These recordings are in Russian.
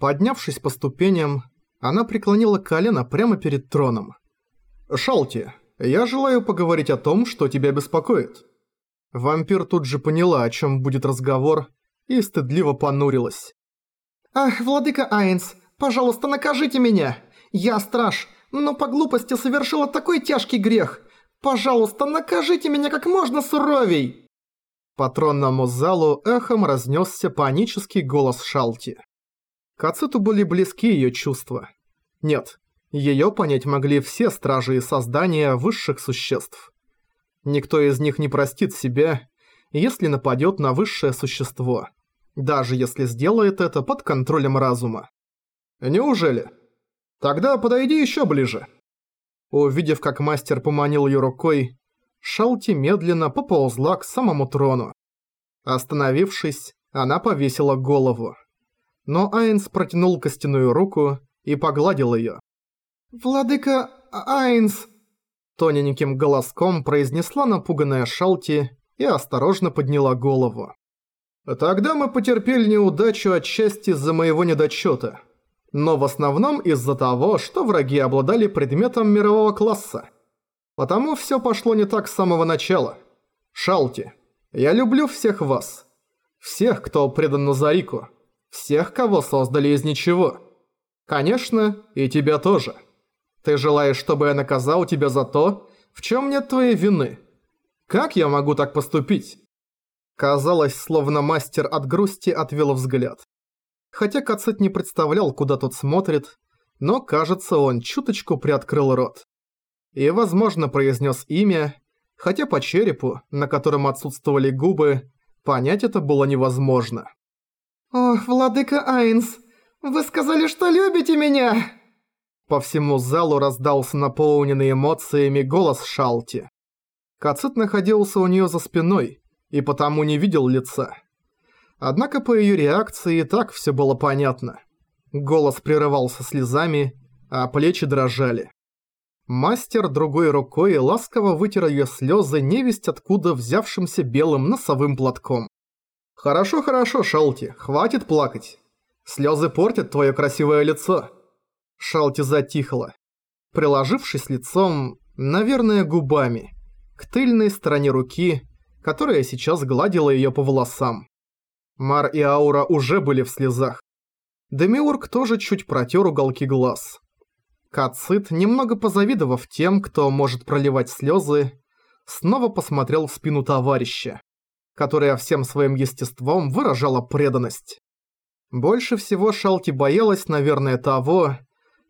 Поднявшись по ступеням, она преклонила колено прямо перед троном. «Шалти, я желаю поговорить о том, что тебя беспокоит». Вампир тут же поняла, о чем будет разговор, и стыдливо понурилась. «Ах, владыка Айнс, пожалуйста, накажите меня! Я страж, но по глупости совершила такой тяжкий грех! Пожалуйста, накажите меня как можно суровей!» По тронному залу эхом разнесся панический голос Шалти. Кациту были близки ее чувства. Нет, ее понять могли все стражи и создания высших существ. Никто из них не простит себя, если нападет на высшее существо, даже если сделает это под контролем разума. Неужели? Тогда подойди еще ближе. Увидев, как мастер поманил ее рукой, Шалти медленно поползла к самому трону. Остановившись, она повесила голову. Но Айнс протянул костяную руку и погладил ее. «Владыка Айнс!» Тоненьким голоском произнесла напуганная Шалти и осторожно подняла голову. «Тогда мы потерпели неудачу отчасти из-за моего недочета, но в основном из-за того, что враги обладали предметом мирового класса. Потому все пошло не так с самого начала. Шалти, я люблю всех вас. Всех, кто предан Назарику. Всех, кого создали из ничего. Конечно, и тебя тоже. Ты желаешь, чтобы я наказал тебя за то, в чем нет твоей вины. Как я могу так поступить?» Казалось, словно мастер от грусти отвел взгляд. Хотя Кацет не представлял, куда тот смотрит, но, кажется, он чуточку приоткрыл рот и, возможно, произнес имя, хотя по черепу, на котором отсутствовали губы, понять это было невозможно. «О, владыка Айнс, вы сказали, что любите меня!» По всему залу раздался наполненный эмоциями голос Шалти. Кацит находился у нее за спиной, и потому не видел лица. Однако по ее реакции и так все было понятно. Голос прерывался слезами, а плечи дрожали. Мастер другой рукой ласково вытер ее слезы невесть откуда взявшимся белым носовым платком. «Хорошо, хорошо, Шалти, хватит плакать. Слезы портят твое красивое лицо». Шалти затихла, приложившись лицом, наверное, губами, к тыльной стороне руки, которая сейчас гладила ее по волосам. Мар и Аура уже были в слезах. Демиург тоже чуть протер уголки глаз. Кацит, немного позавидовав тем, кто может проливать слезы, снова посмотрел в спину товарища, которая всем своим естеством выражала преданность. Больше всего Шалти боялась, наверное, того,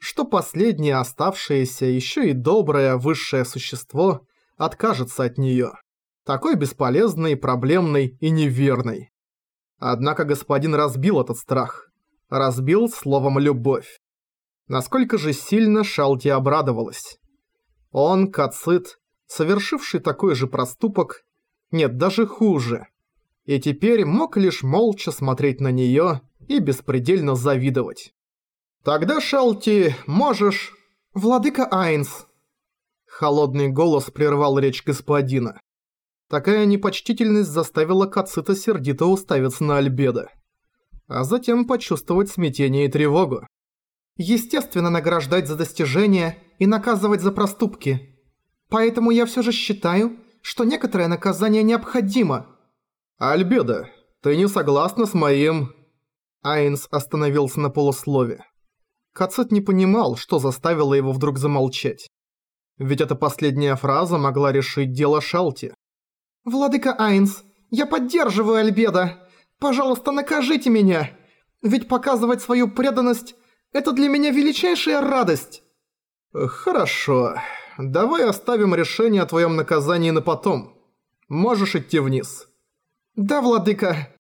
что последнее оставшееся еще и доброе высшее существо откажется от нее, такой бесполезной, проблемной и неверной. Однако господин разбил этот страх, разбил словом «любовь». Насколько же сильно Шалти обрадовалась. Он, Кацит, совершивший такой же проступок, нет, даже хуже, и теперь мог лишь молча смотреть на неё и беспредельно завидовать. «Тогда, Шалти, можешь...» «Владыка Айнс!» Холодный голос прервал речь господина. Такая непочтительность заставила Кацита сердито уставиться на Альбеда, а затем почувствовать смятение и тревогу. Естественно, награждать за достижения и наказывать за проступки. Поэтому я все же считаю, что некоторое наказание необходимо. Альбеда, ты не согласна с моим... Айнс остановился на полуслове. Кацет не понимал, что заставило его вдруг замолчать. Ведь эта последняя фраза могла решить дело Шалти. «Владыка Айнс, я поддерживаю Альбеда. Пожалуйста, накажите меня. Ведь показывать свою преданность это для меня величайшая радость!» «Хорошо. Давай оставим решение о твоем наказании на потом. Можешь идти вниз». «Да, владыка».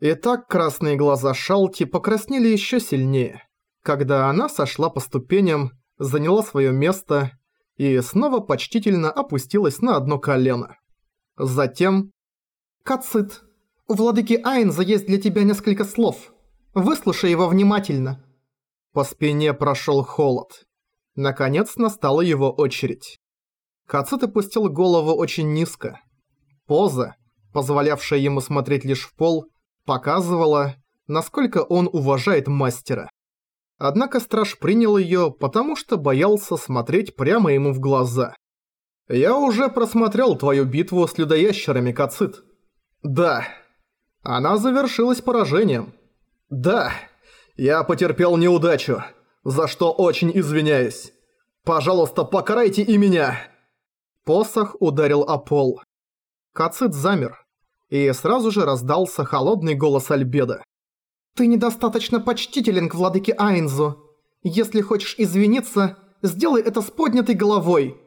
Итак, красные глаза Шалти покраснели еще сильнее, когда она сошла по ступеням, заняла свое место и снова почтительно опустилась на одно колено. Затем... «Кацит, у владыки Айнза есть для тебя несколько слов. Выслушай его внимательно». По спине прошел холод. Наконец настала его очередь. Кацит опустил голову очень низко. Поза, позволявшая ему смотреть лишь в пол, показывала, насколько он уважает мастера. Однако страж принял её, потому что боялся смотреть прямо ему в глаза. «Я уже просмотрел твою битву с людоящерами, Кацит». «Да». «Она завершилась поражением». «Да». «Я потерпел неудачу, за что очень извиняюсь. Пожалуйста, покарайте и меня». Посох ударил о пол. Кацит замер, и сразу же раздался холодный голос Альбеда. «Ты недостаточно почтителен к владыке Айнзу. Если хочешь извиниться, сделай это с поднятой головой».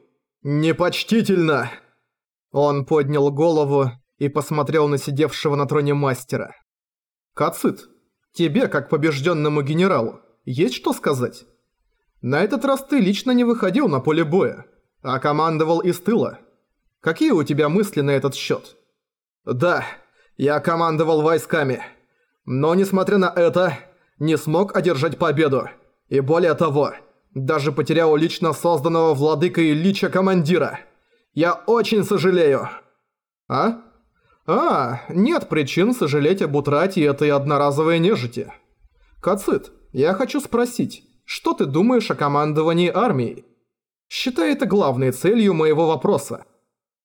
«Непочтительно!» Он поднял голову и посмотрел на сидевшего на троне мастера. «Кацит, тебе, как побежденному генералу, есть что сказать? На этот раз ты лично не выходил на поле боя, а командовал из тыла. Какие у тебя мысли на этот счет? «Да, я командовал войсками». Но, несмотря на это, не смог одержать победу. И более того, даже потерял лично созданного владыкой Лича командира. Я очень сожалею. А? А, нет причин сожалеть об утрате этой одноразовой нежити. Кацит, я хочу спросить, что ты думаешь о командовании армией? Считай это главной целью моего вопроса.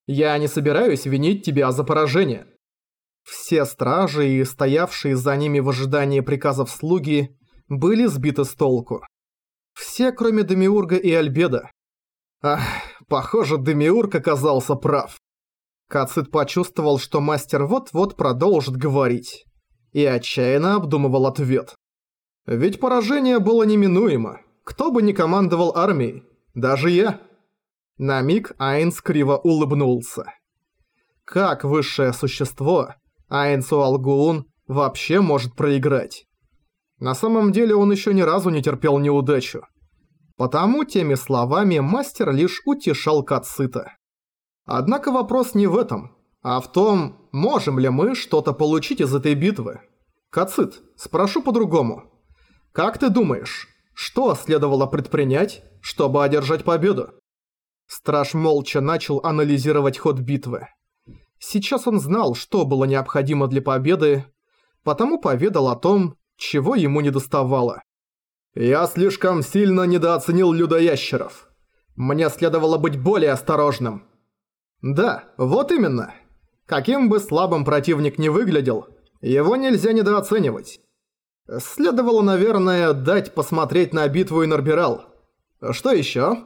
Я не собираюсь винить тебя за поражение. Все стражи и стоявшие за ними в ожидании приказов слуги были сбиты с толку. Все, кроме Демиурга и Альбеда. Ах, похоже, Демиург оказался прав. Кацит почувствовал, что мастер вот-вот продолжит говорить. И отчаянно обдумывал ответ. Ведь поражение было неминуемо. Кто бы ни командовал армией. Даже я. На миг Айнс криво улыбнулся. Как высшее существо, Айнсу Алгуун вообще может проиграть. На самом деле он еще ни разу не терпел неудачу. Потому теми словами мастер лишь утешал Кацита. Однако вопрос не в этом, а в том, можем ли мы что-то получить из этой битвы. Кацит, спрошу по-другому. Как ты думаешь, что следовало предпринять, чтобы одержать победу? Страж молча начал анализировать ход битвы. Сейчас он знал, что было необходимо для победы, потому поведал о том, чего ему не доставало. «Я слишком сильно недооценил людоящеров. Мне следовало быть более осторожным». «Да, вот именно. Каким бы слабым противник ни выглядел, его нельзя недооценивать. Следовало, наверное, дать посмотреть на битву Инорбирал. Что еще?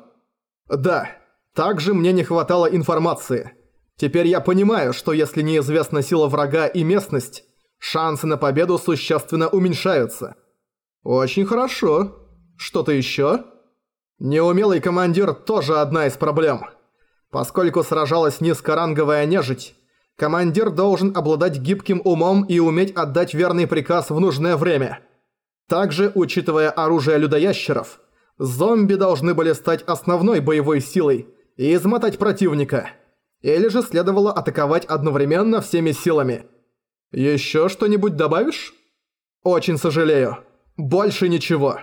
Да, также мне не хватало информации». Теперь я понимаю, что если неизвестна сила врага и местность, шансы на победу существенно уменьшаются. Очень хорошо. Что-то еще? Неумелый командир тоже одна из проблем. Поскольку сражалась низкоранговая нежить, командир должен обладать гибким умом и уметь отдать верный приказ в нужное время. Также, учитывая оружие людоящеров, зомби должны были стать основной боевой силой и измотать противника – или же следовало атаковать одновременно всеми силами. Еще что-нибудь добавишь? Очень сожалею. Больше ничего.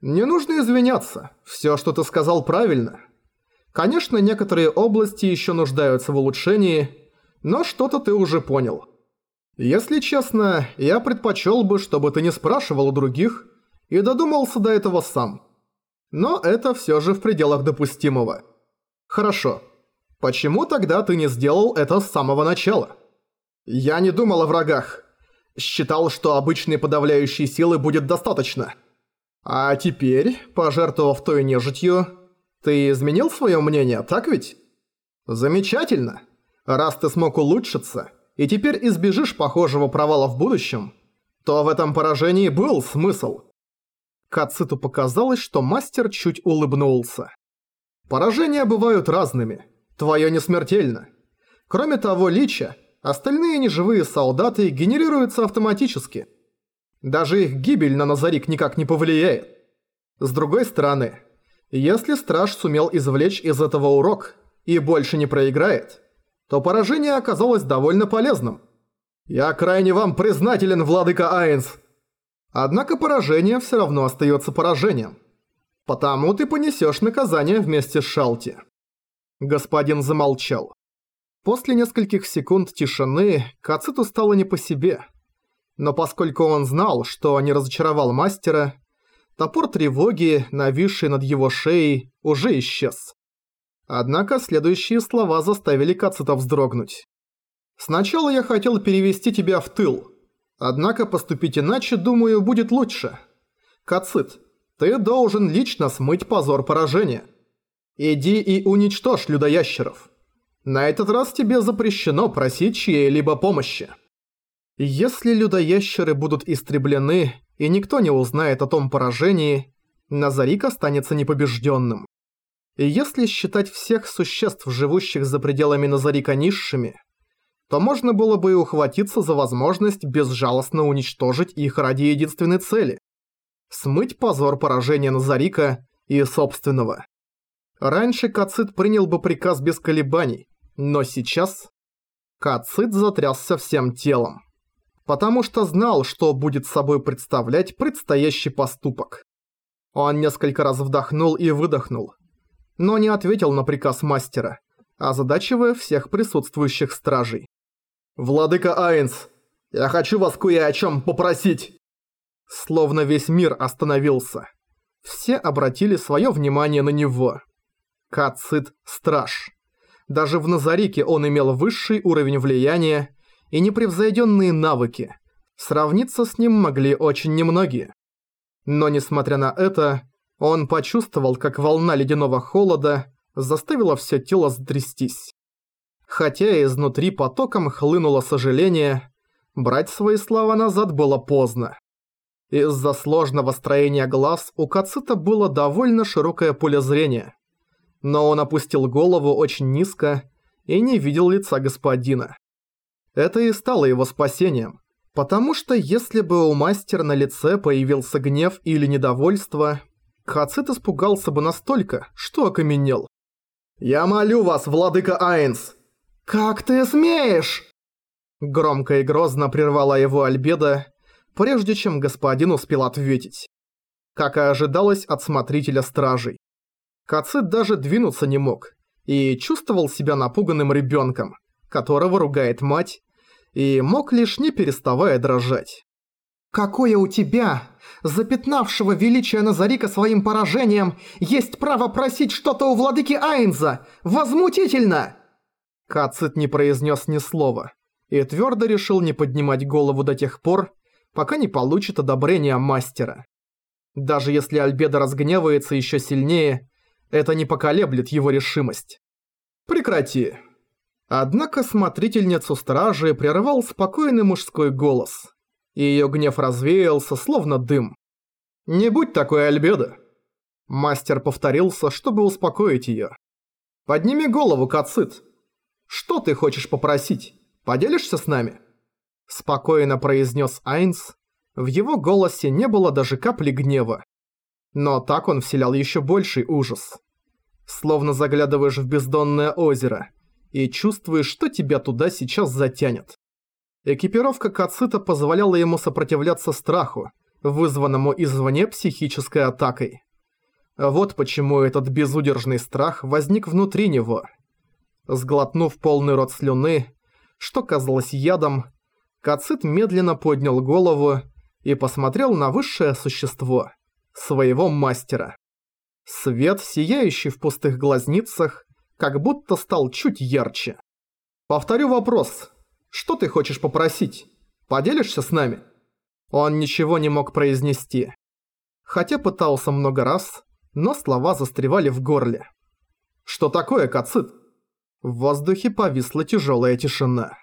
Не нужно извиняться. Все, что ты сказал, правильно. Конечно, некоторые области еще нуждаются в улучшении, но что-то ты уже понял. Если честно, я предпочел бы, чтобы ты не спрашивал у других и додумался до этого сам. Но это все же в пределах допустимого. Хорошо. Почему тогда ты не сделал это с самого начала? Я не думал о врагах. Считал, что обычной подавляющей силы будет достаточно. А теперь, пожертвовав той нежитью, ты изменил свое мнение, так ведь? Замечательно. Раз ты смог улучшиться, и теперь избежишь похожего провала в будущем, то в этом поражении был смысл. Кациту показалось, что мастер чуть улыбнулся. Поражения бывают разными – Твое не смертельно. Кроме того, лича, остальные неживые солдаты генерируются автоматически. Даже их гибель на Назарик никак не повлияет. С другой стороны, если страж сумел извлечь из этого урок и больше не проиграет, то поражение оказалось довольно полезным. Я крайне вам признателен, владыка Айнс. Однако поражение все равно остается поражением. Потому ты понесешь наказание вместе с Шалти. Господин замолчал. После нескольких секунд тишины Кациту стало не по себе. Но поскольку он знал, что не разочаровал мастера, топор тревоги, нависший над его шеей, уже исчез. Однако следующие слова заставили Кацита вздрогнуть. «Сначала я хотел перевести тебя в тыл, однако поступить иначе, думаю, будет лучше. Кацит, ты должен лично смыть позор поражения. Иди и уничтожь людоящеров. На этот раз тебе запрещено просить чьей-либо помощи». Если людоящеры будут истреблены, и никто не узнает о том поражении, Назарик останется непобежденным. И если считать всех существ, живущих за пределами Назарика низшими, то можно было бы и ухватиться за возможность безжалостно уничтожить их ради единственной цели – смыть позор поражения Назарика и собственного. Раньше Кацит принял бы приказ без колебаний, но сейчас Кацит затрясся всем телом потому что знал, что будет собой представлять предстоящий поступок. Он несколько раз вдохнул и выдохнул, но не ответил на приказ мастера, озадачивая всех присутствующих стражей. «Владыка Айнс, я хочу вас кое о чем попросить!» Словно весь мир остановился. Все обратили свое внимание на него. Кацит – страж. Даже в Назарике он имел высший уровень влияния и непревзойденные навыки. Сравниться с ним могли очень немногие. Но несмотря на это, он почувствовал, как волна ледяного холода заставила все тело сдрестись. Хотя изнутри потоком хлынуло сожаление, брать свои слова назад было поздно. Из-за сложного строения глаз у Кацита было довольно широкое поле зрения. Но он опустил голову очень низко и не видел лица господина. Это и стало его спасением. Потому что если бы у мастера на лице появился гнев или недовольство, Хацит испугался бы настолько, что окаменел. «Я молю вас, владыка Айнс!» «Как ты смеешь?» Громко и грозно прервала его Альбеда, прежде чем господин успел ответить. Как и ожидалось от смотрителя стражей. Кацит даже двинуться не мог и чувствовал себя напуганным ребенком, которого ругает мать и мог лишь не переставая дрожать. «Какое у тебя, запятнавшего величие Назарика своим поражением, есть право просить что-то у владыки Айнза? Возмутительно!» Кацит не произнес ни слова и твердо решил не поднимать голову до тех пор, пока не получит одобрения мастера. Даже если Альбедо разгневается еще сильнее, это не поколеблет его решимость. «Прекрати!» Однако смотрительницу стражи прервал спокойный мужской голос, и её гнев развеялся, словно дым. «Не будь такой, Альбедо!» Мастер повторился, чтобы успокоить её. «Подними голову, Кацит! Что ты хочешь попросить? Поделишься с нами?» Спокойно произнес Айнс. В его голосе не было даже капли гнева. Но так он вселял ещё больший ужас. Словно заглядываешь в бездонное озеро – и чувствуешь, что тебя туда сейчас затянет. Экипировка Кацита позволяла ему сопротивляться страху, вызванному извне психической атакой. Вот почему этот безудержный страх возник внутри него. Сглотнув полный рот слюны, что казалось ядом, Кацит медленно поднял голову и посмотрел на высшее существо, своего мастера. Свет, сияющий в пустых глазницах, как будто стал чуть ярче. «Повторю вопрос. Что ты хочешь попросить? Поделишься с нами?» Он ничего не мог произнести. Хотя пытался много раз, но слова застревали в горле. «Что такое, Кацит?» В воздухе повисла тяжелая тишина.